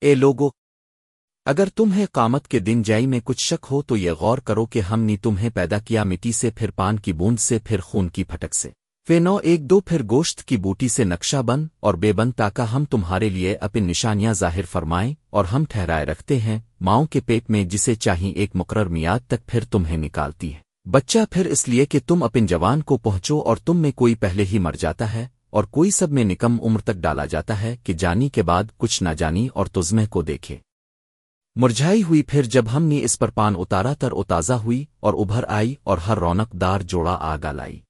اے لوگو، اگر تمہیں قامت کے دن جائی میں کچھ شک ہو تو یہ غور کرو کہ ہم نے تمہیں پیدا کیا مٹی سے، پھر پان کی بوند سے، پھر خون کی پھٹک سے۔ فے نو ایک دو، پھر گوشت کی بوٹی سے نقشہ بند اور بے بند تاکہ ہم تمہارے لیے اپن نشانیاں ظاہر فرمائیں اور ہم ٹھہرائے رکھتے ہیں ماؤں کے پیٹ میں جسے چاہیں ایک مقرر میاد تک پھر تمہیں نکالتی ہے۔ بچہ پھر اس لیے کہ تم اپن جوان کو پہنچو اور تم میں کوئی پہلے ہی مر جاتا ہے۔ اور کوئی سب میں نکم عمر تک ڈالا جاتا ہے کہ جانی کے بعد کچھ نہ جانی اور تزمہ کو دیکھے۔ مرجھائی ہوئی پھر جب ہم نے اس پر پان اتارا تر اتازہ ہوئی اور ابھر آئی اور ہر رونق دار جوڑا آگا لائی۔